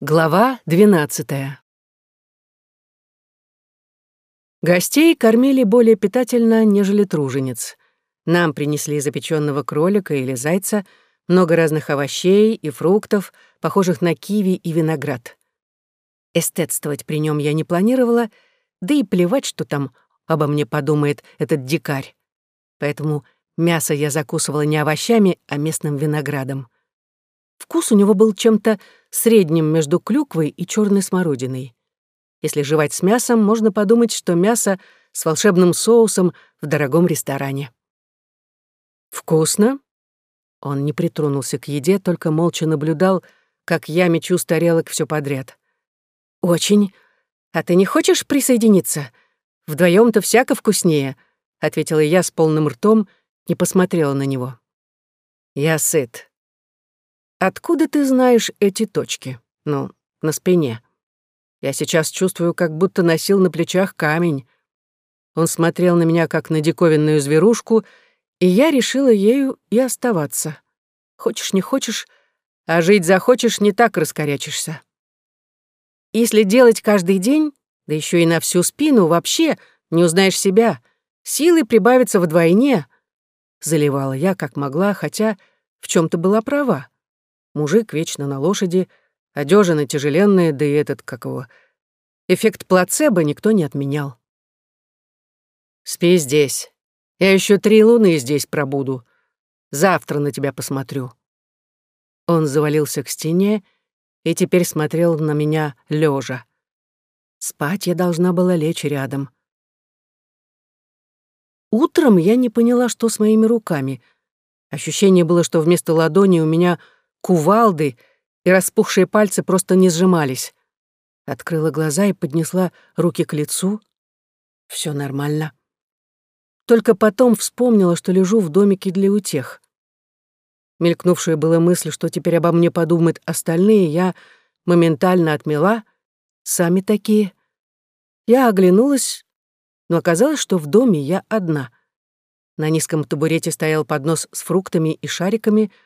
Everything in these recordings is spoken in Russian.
Глава двенадцатая. Гостей кормили более питательно, нежели тружениц. Нам принесли запеченного кролика или зайца, много разных овощей и фруктов, похожих на киви и виноград. Эстетствовать при нем я не планировала, да и плевать, что там обо мне подумает этот дикарь. Поэтому мясо я закусывала не овощами, а местным виноградом. Вкус у него был чем-то средним между клюквой и черной смородиной. Если жевать с мясом, можно подумать, что мясо с волшебным соусом в дорогом ресторане. «Вкусно?» Он не притронулся к еде, только молча наблюдал, как я мечу с тарелок все подряд. «Очень. А ты не хочешь присоединиться? вдвоем то всяко вкуснее», — ответила я с полным ртом, не посмотрела на него. «Я сыт», Откуда ты знаешь эти точки? Ну, на спине. Я сейчас чувствую, как будто носил на плечах камень. Он смотрел на меня, как на диковинную зверушку, и я решила ею и оставаться. Хочешь, не хочешь, а жить захочешь, не так раскорячишься. Если делать каждый день, да еще и на всю спину, вообще не узнаешь себя, силы прибавятся вдвойне, заливала я как могла, хотя в чем то была права. Мужик вечно на лошади, одежина тяжеленная, да и этот, как его... Эффект плацебо никто не отменял. «Спи здесь. Я еще три луны здесь пробуду. Завтра на тебя посмотрю». Он завалился к стене и теперь смотрел на меня лежа. Спать я должна была лечь рядом. Утром я не поняла, что с моими руками. Ощущение было, что вместо ладони у меня кувалды, и распухшие пальцы просто не сжимались. Открыла глаза и поднесла руки к лицу. Все нормально. Только потом вспомнила, что лежу в домике для утех. Мелькнувшая была мысль, что теперь обо мне подумают остальные, я моментально отмела. Сами такие. Я оглянулась, но оказалось, что в доме я одна. На низком табурете стоял поднос с фруктами и шариками —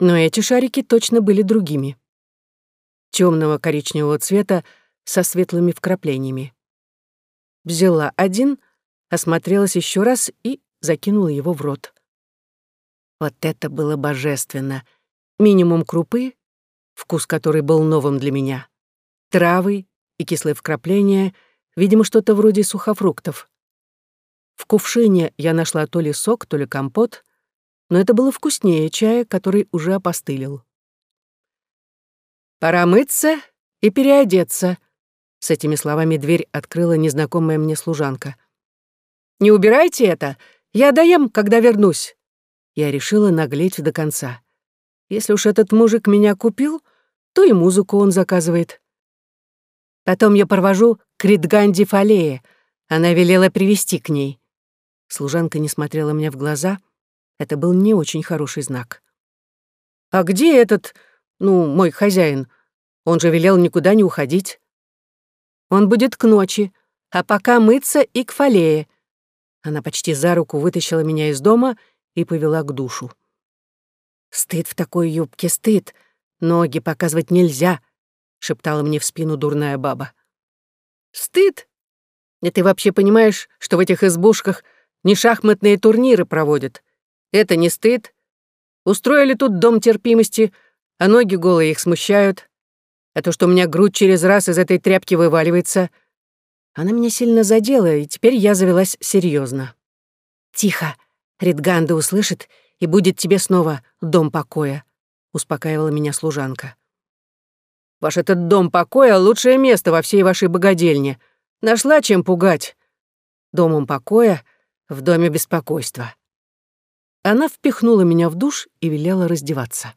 но эти шарики точно были другими. Темного коричневого цвета со светлыми вкраплениями. Взяла один, осмотрелась еще раз и закинула его в рот. Вот это было божественно. Минимум крупы, вкус которой был новым для меня, травы и кислые вкрапления, видимо, что-то вроде сухофруктов. В кувшине я нашла то ли сок, то ли компот, но это было вкуснее чая, который уже опостылил. «Пора мыться и переодеться», — с этими словами дверь открыла незнакомая мне служанка. «Не убирайте это, я доем, когда вернусь». Я решила наглеть до конца. Если уж этот мужик меня купил, то и музыку он заказывает. Потом я провожу к Ридганди Фалее. Она велела привести к ней. Служанка не смотрела мне в глаза — это был не очень хороший знак. «А где этот, ну, мой хозяин? Он же велел никуда не уходить». «Он будет к ночи, а пока мыться и к фалее». Она почти за руку вытащила меня из дома и повела к душу. «Стыд в такой юбке, стыд. Ноги показывать нельзя», — шептала мне в спину дурная баба. «Стыд? И ты вообще понимаешь, что в этих избушках не шахматные турниры проводят, это не стыд. Устроили тут дом терпимости, а ноги голые их смущают. А то, что у меня грудь через раз из этой тряпки вываливается. Она меня сильно задела, и теперь я завелась серьезно. «Тихо, Ридганда услышит, и будет тебе снова дом покоя», — успокаивала меня служанка. «Ваш этот дом покоя — лучшее место во всей вашей богадельне. Нашла чем пугать. Домом покоя в доме беспокойства». Она впихнула меня в душ и велела раздеваться.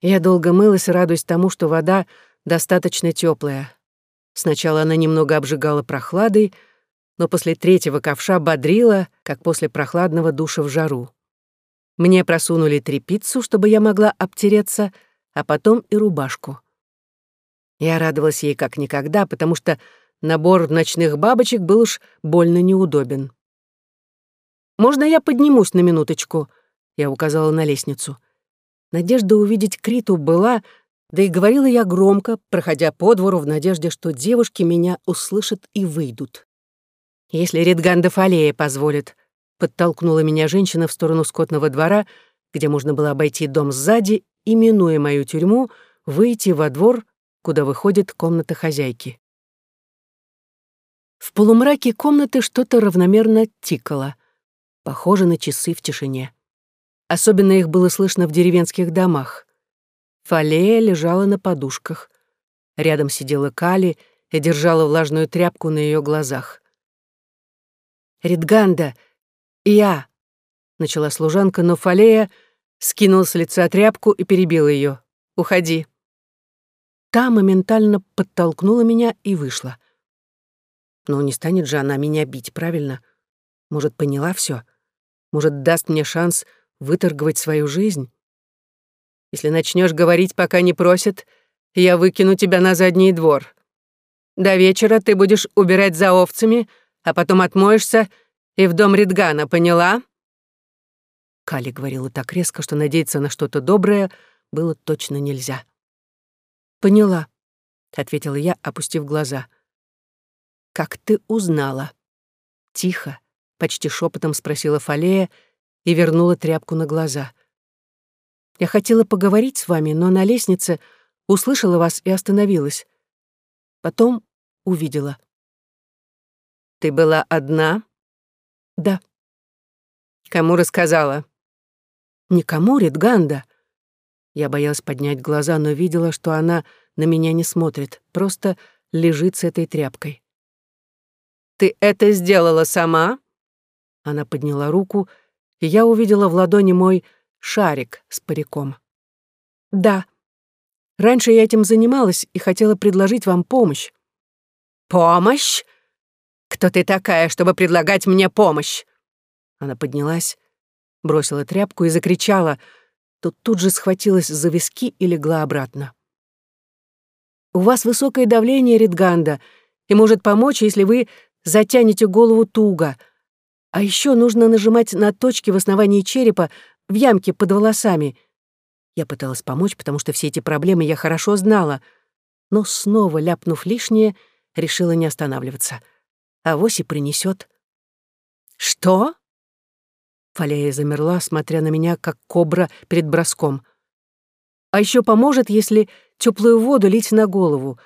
Я долго мылась, радуясь тому, что вода достаточно теплая. Сначала она немного обжигала прохладой, но после третьего ковша бодрила, как после прохладного душа в жару. Мне просунули трепицу, чтобы я могла обтереться, а потом и рубашку. Я радовалась ей как никогда, потому что набор ночных бабочек был уж больно неудобен. «Можно я поднимусь на минуточку?» Я указала на лестницу. Надежда увидеть Криту была, Да и говорила я громко, проходя по двору в надежде, что девушки меня услышат и выйдут. «Если Редганда Фалея позволит», — подтолкнула меня женщина в сторону скотного двора, где можно было обойти дом сзади и, минуя мою тюрьму, выйти во двор, куда выходит комната хозяйки. В полумраке комнаты что-то равномерно тикало, похоже на часы в тишине. Особенно их было слышно в деревенских домах. Фалея лежала на подушках. Рядом сидела Кали и держала влажную тряпку на ее глазах. «Ридганда, я!» — начала служанка, но Фалея скинула с лица тряпку и перебила ее. «Уходи». Та моментально подтолкнула меня и вышла. Но не станет же она меня бить, правильно? Может, поняла все? Может, даст мне шанс выторговать свою жизнь? Если начнешь говорить, пока не просят, я выкину тебя на задний двор. До вечера ты будешь убирать за овцами, а потом отмоешься и в дом Ридгана, поняла?» Кали говорила так резко, что надеяться на что-то доброе было точно нельзя. «Поняла», — ответила я, опустив глаза. «Как ты узнала?» Тихо, почти шепотом спросила Фалея и вернула тряпку на глаза. Я хотела поговорить с вами, но на лестнице услышала вас и остановилась. Потом увидела. Ты была одна? Да. Кому рассказала? Никому, Ритганда. Я боялась поднять глаза, но видела, что она на меня не смотрит, просто лежит с этой тряпкой. «Ты это сделала сама?» Она подняла руку, и я увидела в ладони мой шарик с париком. «Да. Раньше я этим занималась и хотела предложить вам помощь». «Помощь? Кто ты такая, чтобы предлагать мне помощь?» Она поднялась, бросила тряпку и закричала, тут тут же схватилась за виски и легла обратно. «У вас высокое давление, Ридганда, и может помочь, если вы затянете голову туго. А еще нужно нажимать на точки в основании черепа в ямке под волосами. Я пыталась помочь, потому что все эти проблемы я хорошо знала, но снова, ляпнув лишнее, решила не останавливаться. А Воси принесет. «Что?» Фалея замерла, смотря на меня, как кобра перед броском. «А еще поможет, если теплую воду лить на голову,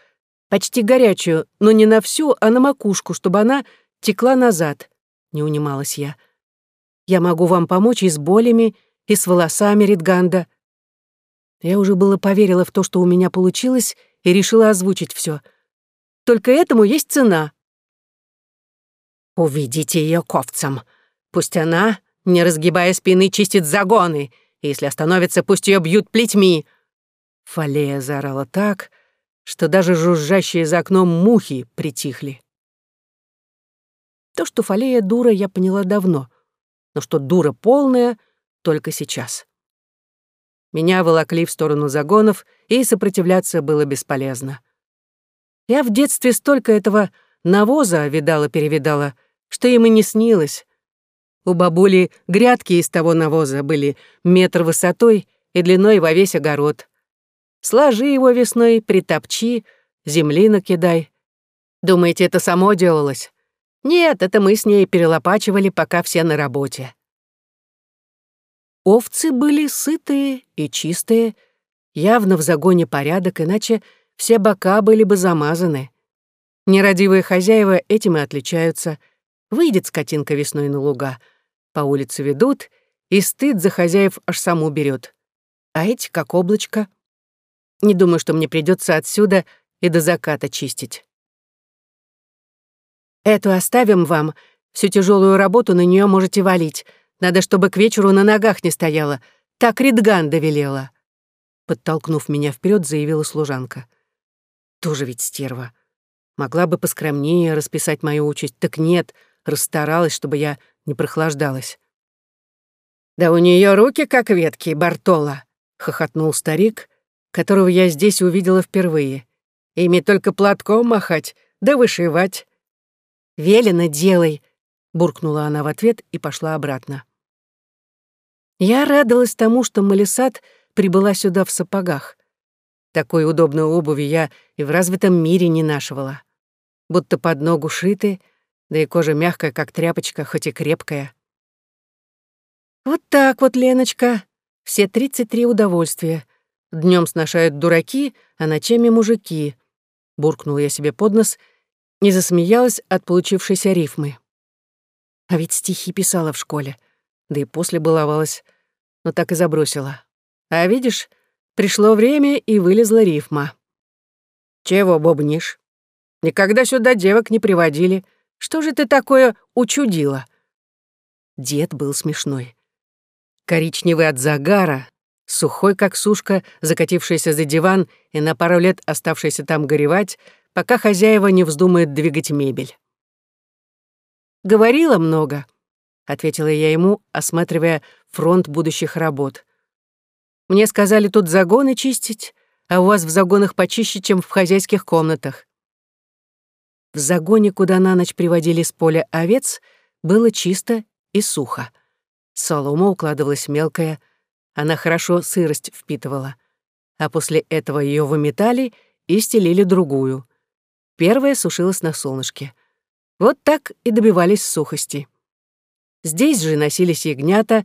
почти горячую, но не на всю, а на макушку, чтобы она текла назад», — не унималась я. «Я могу вам помочь и с болями, и с волосами Ридганда. Я уже было поверила в то, что у меня получилось, и решила озвучить все. Только этому есть цена. Уведите ее ковцам. Пусть она, не разгибая спины, чистит загоны. Если остановится, пусть ее бьют плетьми. Фалея заорала так, что даже жужжащие за окном мухи притихли. То, что Фалея дура, я поняла давно. Но что дура полная — только сейчас. Меня волокли в сторону загонов, и сопротивляться было бесполезно. Я в детстве столько этого навоза видала-перевидала, что им и не снилось. У бабули грядки из того навоза были метр высотой и длиной во весь огород. Сложи его весной, притопчи, земли накидай. Думаете, это само делалось? Нет, это мы с ней перелопачивали, пока все на работе. Овцы были сытые и чистые, явно в загоне порядок, иначе все бока были бы замазаны. Нерадивые хозяева этим и отличаются. Выйдет скотинка весной на луга, по улице ведут, и стыд за хозяев аж саму берет. А эти как облачко. Не думаю, что мне придется отсюда и до заката чистить. Эту оставим вам, всю тяжелую работу на нее можете валить — надо, чтобы к вечеру на ногах не стояла. Так Ридганда велела. Подтолкнув меня вперед, заявила служанка. Тоже ведь стерва. Могла бы поскромнее расписать мою участь, так нет, расстаралась, чтобы я не прохлаждалась. «Да у нее руки как ветки, Бартола!» — хохотнул старик, которого я здесь увидела впервые. «Ими только платком махать, да вышивать». «Велено делай!» — буркнула она в ответ и пошла обратно. Я радовалась тому, что Малисат прибыла сюда в сапогах. Такой удобной обуви я и в развитом мире не нашивала. Будто под ногу шиты, да и кожа мягкая, как тряпочка, хоть и крепкая. Вот так вот, Леночка, все 33 удовольствия. Днем сношают дураки, а ночами мужики. Буркнула я себе под нос, не засмеялась от получившейся рифмы. А ведь стихи писала в школе, да и после баловалась, но так и забросила. А видишь, пришло время, и вылезла рифма. «Чего бобнишь? Никогда сюда девок не приводили. Что же ты такое учудила?» Дед был смешной. Коричневый от загара, сухой, как сушка, закатившийся за диван и на пару лет оставшийся там горевать, пока хозяева не вздумают двигать мебель. «Говорила много», — ответила я ему, осматривая фронт будущих работ. «Мне сказали тут загоны чистить, а у вас в загонах почище, чем в хозяйских комнатах». В загоне, куда на ночь приводили с поля овец, было чисто и сухо. Солома укладывалась мелкая, она хорошо сырость впитывала. А после этого ее выметали и стелили другую. Первая сушилась на солнышке. Вот так и добивались сухости. Здесь же носились ягнята,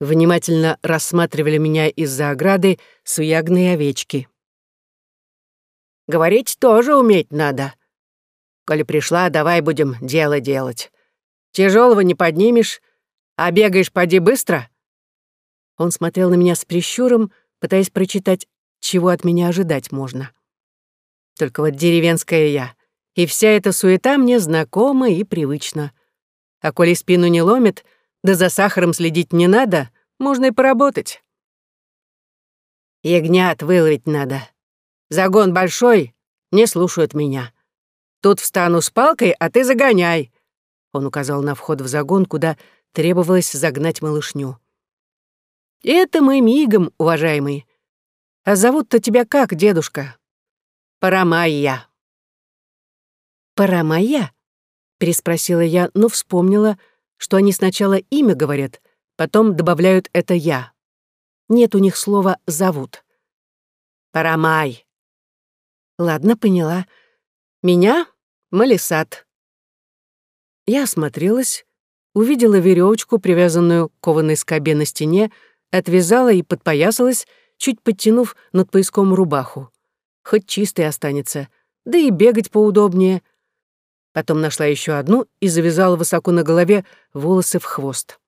внимательно рассматривали меня из-за ограды суягные овечки. «Говорить тоже уметь надо. Коли пришла, давай будем дело делать. Тяжелого не поднимешь, а бегаешь, поди, быстро?» Он смотрел на меня с прищуром, пытаясь прочитать, чего от меня ожидать можно. Только вот деревенская я, и вся эта суета мне знакома и привычна. А коли спину не ломит, да за сахаром следить не надо, можно и поработать. Ягнят выловить надо. Загон большой, не слушают меня. Тут встану с палкой, а ты загоняй. Он указал на вход в загон, куда требовалось загнать малышню. «Это мы мигом, уважаемый. А зовут-то тебя как, дедушка?» «Парамайя». «Парамайя?» — переспросила я, но вспомнила, что они сначала имя говорят, потом добавляют это «я». Нет у них слова «зовут». «Парамай». «Ладно, поняла. Меня — Малисат». Я осмотрелась, увидела веревочку, привязанную к кованой скобе на стене, отвязала и подпоясалась, чуть подтянув над пояском рубаху. Хоть чистой останется, да и бегать поудобнее. Потом нашла еще одну и завязала высоко на голове волосы в хвост.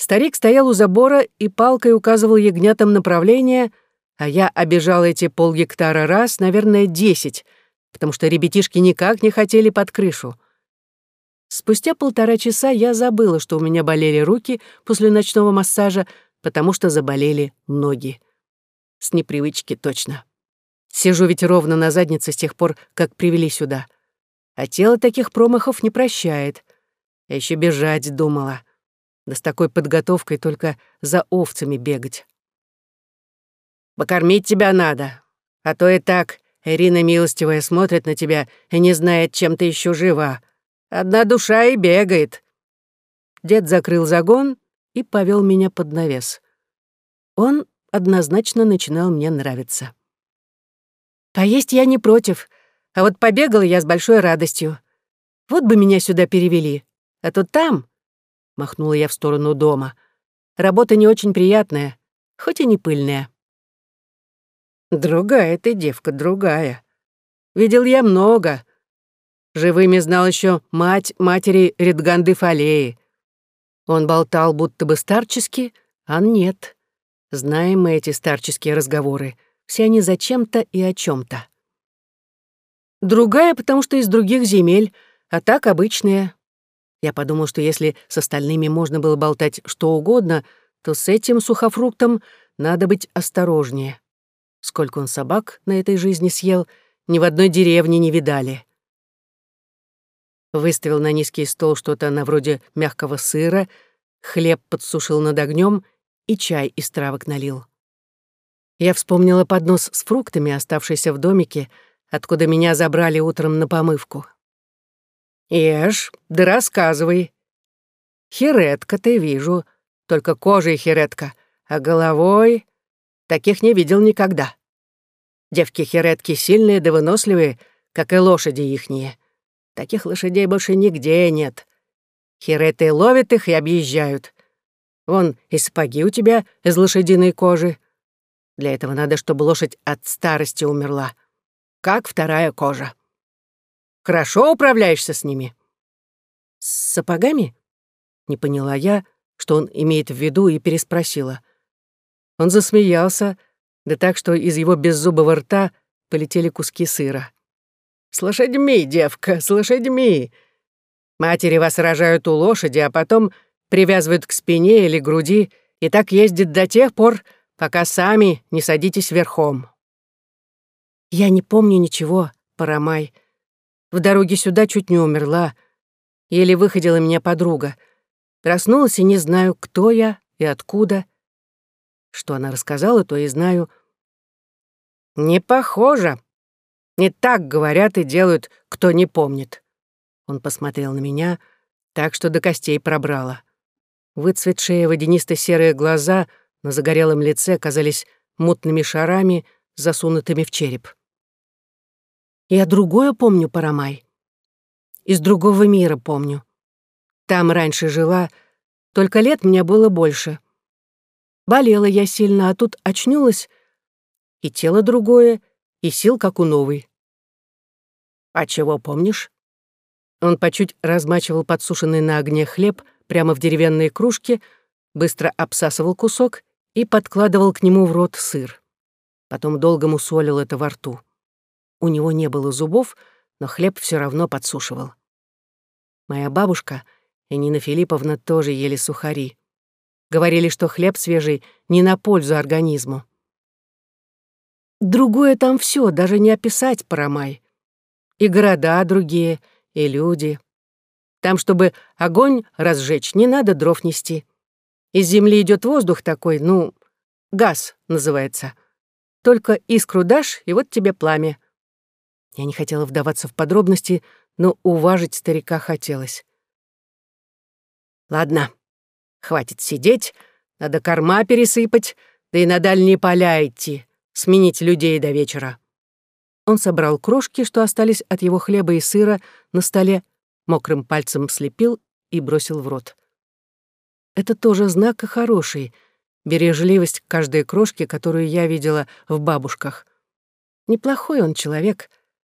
Старик стоял у забора и палкой указывал ягнятам направление, а я обежала эти полгектара раз, наверное, десять, потому что ребятишки никак не хотели под крышу. Спустя полтора часа я забыла, что у меня болели руки после ночного массажа, потому что заболели ноги. С непривычки точно. Сижу ведь ровно на заднице с тех пор, как привели сюда. А тело таких промахов не прощает. Я еще бежать думала. Да с такой подготовкой только за овцами бегать. «Покормить тебя надо, а то и так Ирина милостивая смотрит на тебя и не знает, чем ты еще жива», Одна душа и бегает». Дед закрыл загон и повел меня под навес. Он однозначно начинал мне нравиться. Поесть я не против, а вот побегала я с большой радостью. Вот бы меня сюда перевели, а то там, — махнула я в сторону дома, — работа не очень приятная, хоть и не пыльная. Другая ты, девка, другая. Видел я много, Живыми знал еще мать матери Редганды Фалеи. Он болтал будто бы старчески, а нет. Знаем мы эти старческие разговоры. Все они зачем-то и о чем то Другая, потому что из других земель, а так обычная. Я подумал, что если с остальными можно было болтать что угодно, то с этим сухофруктом надо быть осторожнее. Сколько он собак на этой жизни съел, ни в одной деревне не видали выставил на низкий стол что-то на вроде мягкого сыра, хлеб подсушил над огнем и чай из травок налил. Я вспомнила поднос с фруктами, оставшийся в домике, откуда меня забрали утром на помывку. «Ешь, да рассказывай. Херетка ты вижу, только кожей херетка, а головой таких не видел никогда. Девки-херетки сильные да выносливые, как и лошади ихние. Таких лошадей больше нигде нет. Хереты ловят их и объезжают. Вон и сапоги у тебя из лошадиной кожи. Для этого надо, чтобы лошадь от старости умерла. Как вторая кожа. Хорошо управляешься с ними? С сапогами? Не поняла я, что он имеет в виду, и переспросила. Он засмеялся, да так, что из его беззубого рта полетели куски сыра. «С лошадьми, девка, с лошадьми! Матери вас рожают у лошади, а потом привязывают к спине или груди, и так ездит до тех пор, пока сами не садитесь верхом». «Я не помню ничего, Парамай. В дороге сюда чуть не умерла. Еле выходила меня подруга — Проснулась и не знаю, кто я и откуда. Что она рассказала, то и знаю. «Не похоже. Не так говорят и делают, кто не помнит». Он посмотрел на меня, так что до костей пробрало. Выцветшие водянисто-серые глаза на загорелом лице казались мутными шарами, засунутыми в череп. «Я другое помню, Парамай. Из другого мира помню. Там раньше жила, только лет мне было больше. Болела я сильно, а тут очнулась, и тело другое, и сил, как у новой. «А чего помнишь?» Он по чуть размачивал подсушенный на огне хлеб прямо в деревянной кружке, быстро обсасывал кусок и подкладывал к нему в рот сыр. Потом долго мусолил это во рту. У него не было зубов, но хлеб все равно подсушивал. Моя бабушка — и Нина Филипповна тоже ели сухари. Говорили, что хлеб свежий не на пользу организму. Другое там все, даже не описать, Парамай. И города другие, и люди. Там, чтобы огонь разжечь, не надо дров нести. Из земли идет воздух такой, ну, газ называется. Только искру дашь, и вот тебе пламя. Я не хотела вдаваться в подробности, но уважить старика хотелось. Ладно, хватит сидеть, надо корма пересыпать, да и на дальние поля идти, сменить людей до вечера. Он собрал крошки, что остались от его хлеба и сыра, на столе, мокрым пальцем слепил и бросил в рот. Это тоже знак хороший, бережливость каждой крошке, которую я видела в бабушках. Неплохой он человек,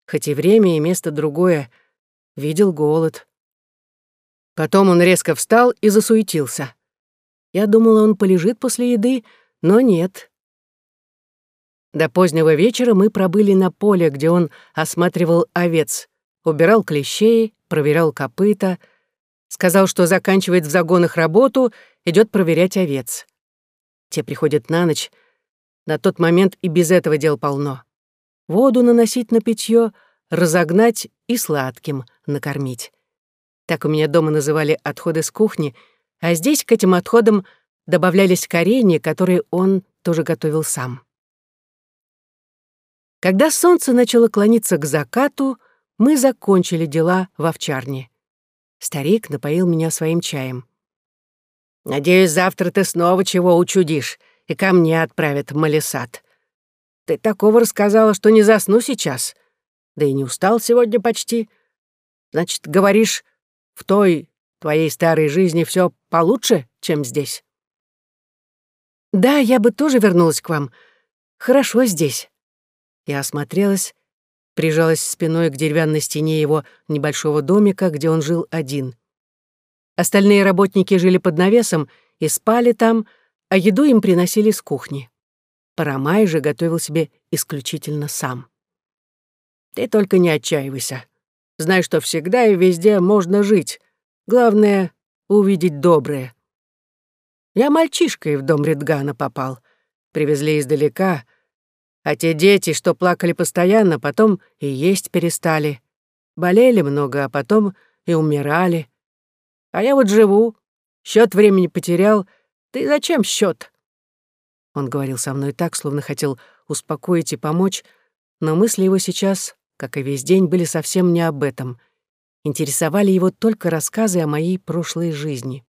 хоть и время и место другое, видел голод. Потом он резко встал и засуетился. Я думала, он полежит после еды, но нет. До позднего вечера мы пробыли на поле, где он осматривал овец, убирал клещей, проверял копыта, сказал, что заканчивает в загонах работу, идет проверять овец. Те приходят на ночь. На тот момент и без этого дел полно. Воду наносить на питье, разогнать и сладким накормить. Так у меня дома называли отходы с кухни, а здесь к этим отходам добавлялись коренья, которые он тоже готовил сам. Когда солнце начало клониться к закату, мы закончили дела в овчарне. Старик напоил меня своим чаем. «Надеюсь, завтра ты снова чего учудишь и ко мне отправят в Малисат. Ты такого рассказала, что не засну сейчас. Да и не устал сегодня почти. Значит, говоришь, в той твоей старой жизни все получше, чем здесь. Да, я бы тоже вернулась к вам. Хорошо здесь. Я осмотрелась, прижалась спиной к деревянной стене его небольшого домика, где он жил один. Остальные работники жили под навесом и спали там, а еду им приносили с кухни. Парамай же готовил себе исключительно сам. «Ты только не отчаивайся. Знай, что всегда и везде можно жить. Главное — увидеть доброе. Я мальчишкой в дом Ридгана попал. Привезли издалека. А те дети, что плакали постоянно, потом и есть перестали. Болели много, а потом и умирали. А я вот живу. Счет времени потерял. Ты зачем счет? Он говорил со мной так, словно хотел успокоить и помочь, но мысли его сейчас как и весь день, были совсем не об этом. Интересовали его только рассказы о моей прошлой жизни.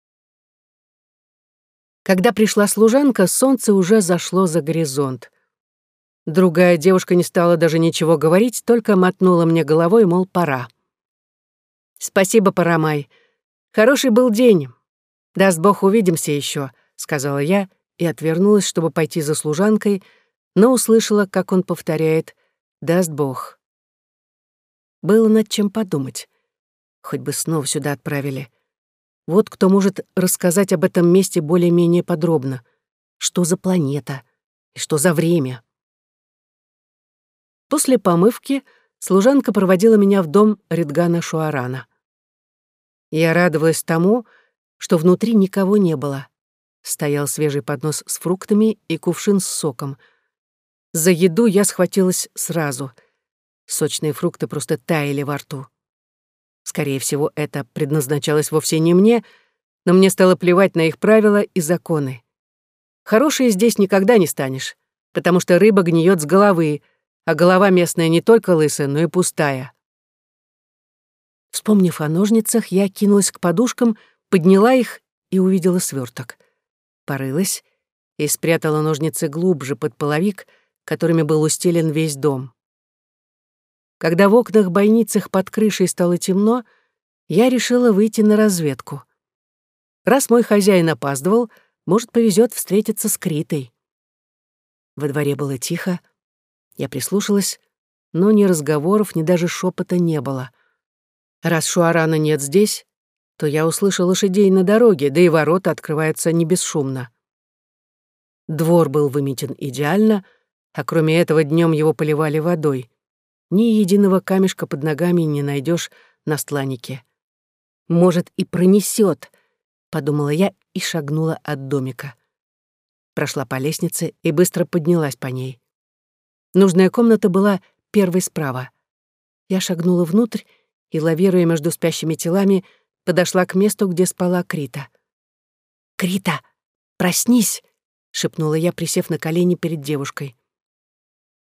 Когда пришла служанка, солнце уже зашло за горизонт. Другая девушка не стала даже ничего говорить, только мотнула мне головой, мол, пора. «Спасибо, Парамай. Хороший был день. Даст Бог, увидимся еще, сказала я и отвернулась, чтобы пойти за служанкой, но услышала, как он повторяет «Даст Бог». Было над чем подумать. Хоть бы снова сюда отправили. Вот кто может рассказать об этом месте более-менее подробно. Что за планета и что за время. После помывки служанка проводила меня в дом Редгана Шуарана. Я радовалась тому, что внутри никого не было. Стоял свежий поднос с фруктами и кувшин с соком. За еду я схватилась сразу. Сочные фрукты просто таяли во рту. Скорее всего, это предназначалось вовсе не мне, но мне стало плевать на их правила и законы. Хорошей здесь никогда не станешь, потому что рыба гниет с головы, а голова местная не только лысая, но и пустая. Вспомнив о ножницах, я кинулась к подушкам, подняла их и увидела сверток. Порылась и спрятала ножницы глубже под половик, которыми был устелен весь дом. Когда в окнах бойницах под крышей стало темно, я решила выйти на разведку. Раз мой хозяин опаздывал, может, повезет встретиться с Критой. Во дворе было тихо, я прислушалась, но ни разговоров, ни даже шепота не было. Раз Шуарана нет здесь, то я услышу лошадей на дороге, да и ворота открываются не бесшумно. Двор был выметен идеально, а кроме этого днем его поливали водой. Ни единого камешка под ногами не найдешь на стланике. Может, и пронесет, подумала я и шагнула от домика. Прошла по лестнице и быстро поднялась по ней. Нужная комната была первой справа. Я шагнула внутрь и, лавируя между спящими телами, подошла к месту, где спала Крита. «Крита, проснись!» — шепнула я, присев на колени перед девушкой.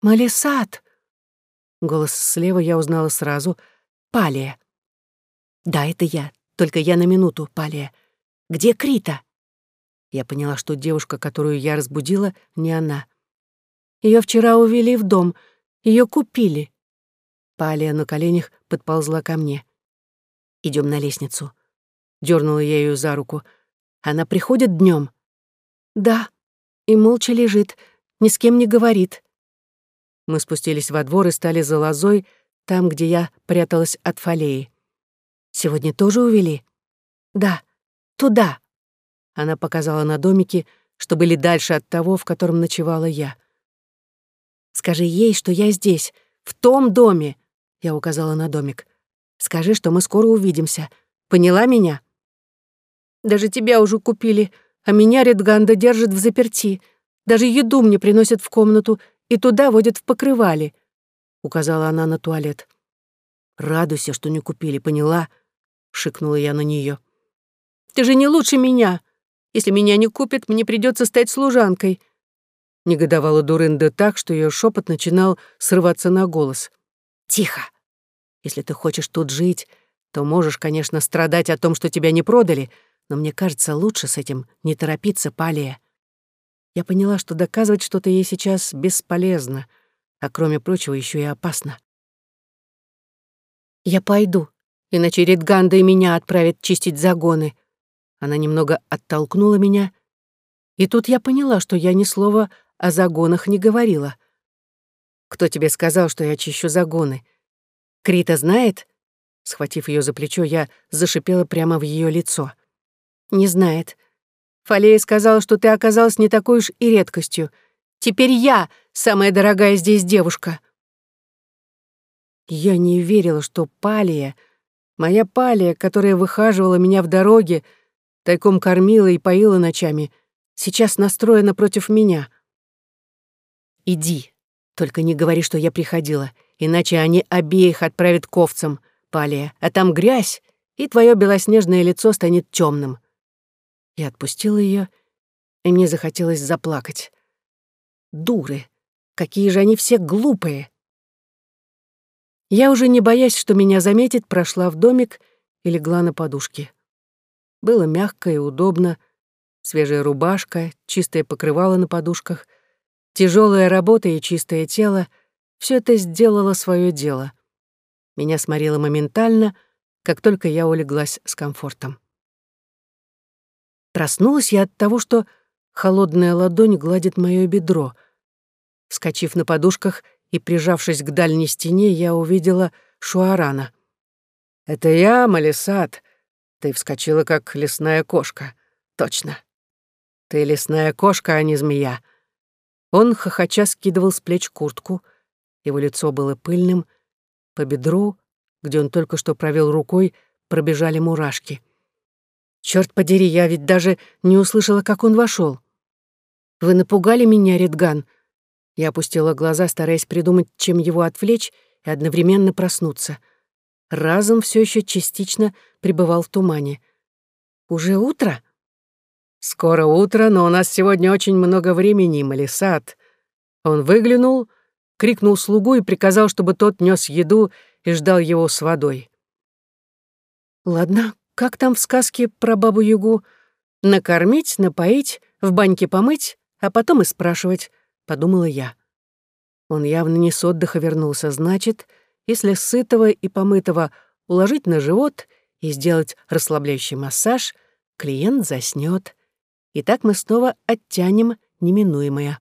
«Малисат!» Голос слева я узнала сразу. «Палия!» «Да, это я, только я на минуту, Палия. Где Крита?» Я поняла, что девушка, которую я разбудила, не она. Ее вчера увели в дом. Ее купили. Палия на коленях подползла ко мне. Идем на лестницу. Дернула я ее за руку. Она приходит днем. Да. И молча лежит, ни с кем не говорит. Мы спустились во двор и стали за лозой, там, где я пряталась от фалеи. Сегодня тоже увели? Да, туда. Она показала на домики, что были дальше от того, в котором ночевала я. Скажи ей, что я здесь, в том доме, я указала на домик. Скажи, что мы скоро увидимся. Поняла меня? Даже тебя уже купили, а меня Редганда держит в заперти. Даже еду мне приносят в комнату и туда водят в покрывале, указала она на туалет. Радуйся, что не купили, поняла? шикнула я на нее. Ты же не лучше меня. Если меня не купят, мне придется стать служанкой. Негодовала Дурында так, что ее шепот начинал срываться на голос. «Тихо! Если ты хочешь тут жить, то можешь, конечно, страдать о том, что тебя не продали, но мне кажется, лучше с этим не торопиться, Палия». Я поняла, что доказывать что-то ей сейчас бесполезно, а кроме прочего еще и опасно. «Я пойду, иначе Ридганда и меня отправят чистить загоны». Она немного оттолкнула меня, и тут я поняла, что я ни слова о загонах не говорила. Кто тебе сказал, что я чищу загоны? Крита знает? Схватив ее за плечо, я зашипела прямо в ее лицо. Не знает. Фалея сказала, что ты оказалась не такой уж и редкостью. Теперь я самая дорогая здесь девушка. Я не верила, что Палия, моя Палия, которая выхаживала меня в дороге, тайком кормила и поила ночами, сейчас настроена против меня — Иди. Только не говори, что я приходила, иначе они обеих отправят к овцам, Палия, а там грязь, и твое белоснежное лицо станет темным. Я отпустила ее, и мне захотелось заплакать. Дуры! Какие же они все глупые! Я уже не боясь, что меня заметит, прошла в домик и легла на подушке. Было мягко и удобно, свежая рубашка, чистое покрывало на подушках — Тяжелая работа и чистое тело — все это сделало свое дело. Меня сморило моментально, как только я улеглась с комфортом. Проснулась я от того, что холодная ладонь гладит мое бедро. Скочив на подушках и прижавшись к дальней стене, я увидела Шуарана. «Это я, Малисат. Ты вскочила, как лесная кошка. Точно. Ты лесная кошка, а не змея». Он, хохоча, скидывал с плеч куртку. Его лицо было пыльным. По бедру, где он только что провел рукой, пробежали мурашки. Черт подери, я ведь даже не услышала, как он вошел. Вы напугали меня, Редган. Я опустила глаза, стараясь придумать, чем его отвлечь и одновременно проснуться. Разум все еще частично пребывал в тумане. Уже утро? Скоро утро, но у нас сегодня очень много времени, Малисат. Он выглянул, крикнул слугу и приказал, чтобы тот нес еду и ждал его с водой. Ладно, как там в сказке про бабу-ягу? Накормить, напоить, в баньке помыть, а потом и спрашивать, подумала я. Он явно не с отдыха вернулся, значит, если сытого и помытого уложить на живот и сделать расслабляющий массаж, клиент заснёт. И так мы снова оттянем неминуемое.